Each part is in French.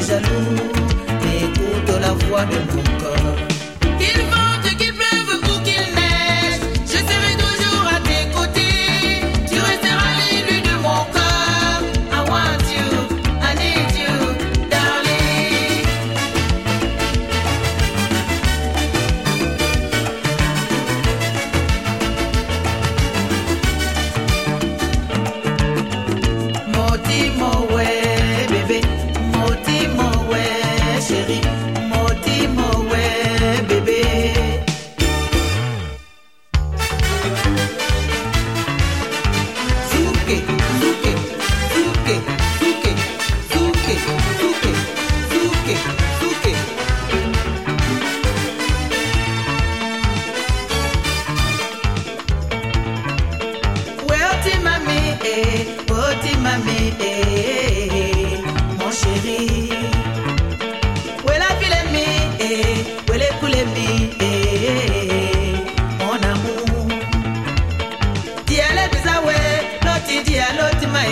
jaloux, écoute la voix de mon corps.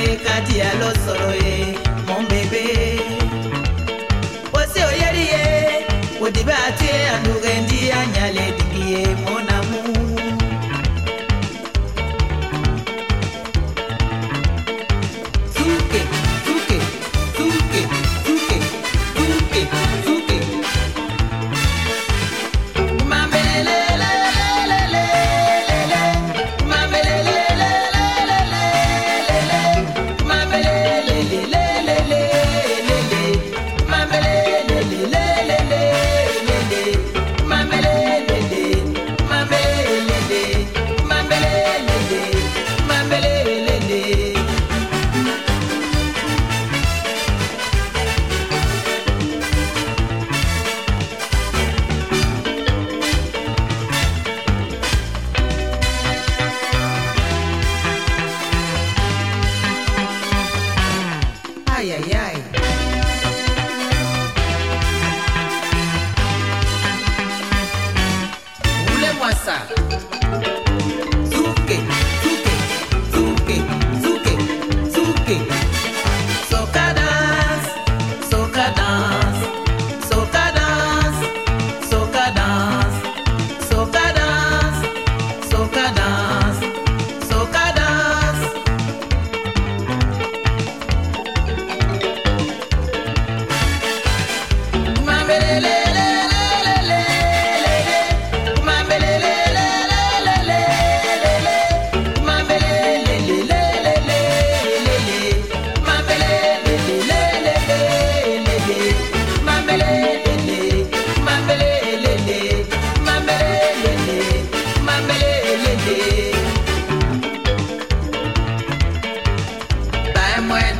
ye ka diya lọ sọ̀rọ̀ ye mọ̀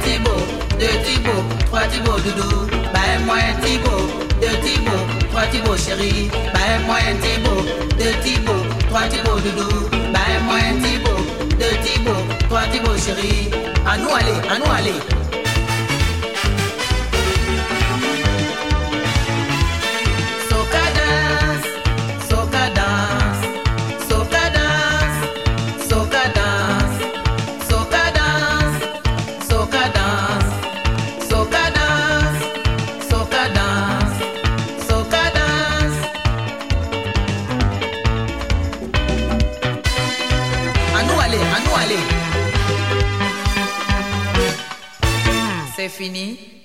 Thibaut, deux Thibaut, trois Thibaut doudou, bah moi un Thibaut, deux Thibaut, trois Thibaut chérie, bah moi un Thibaut, deux Thibaut, trois Thibaut doudou, bah moi un Thibaut, deux Thibaut, trois Thibaut chérie, à nous aller, à nous aller. C'est fini.